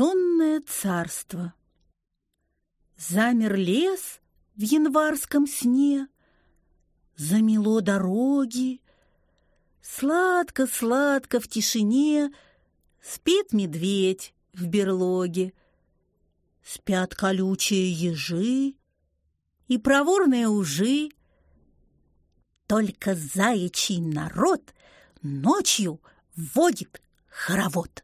Сонное царство. Замер лес в январском сне, Замело дороги, Сладко-сладко в тишине Спит медведь в берлоге. Спят колючие ежи И проворные ужи. Только заячий народ Ночью водит хоровод.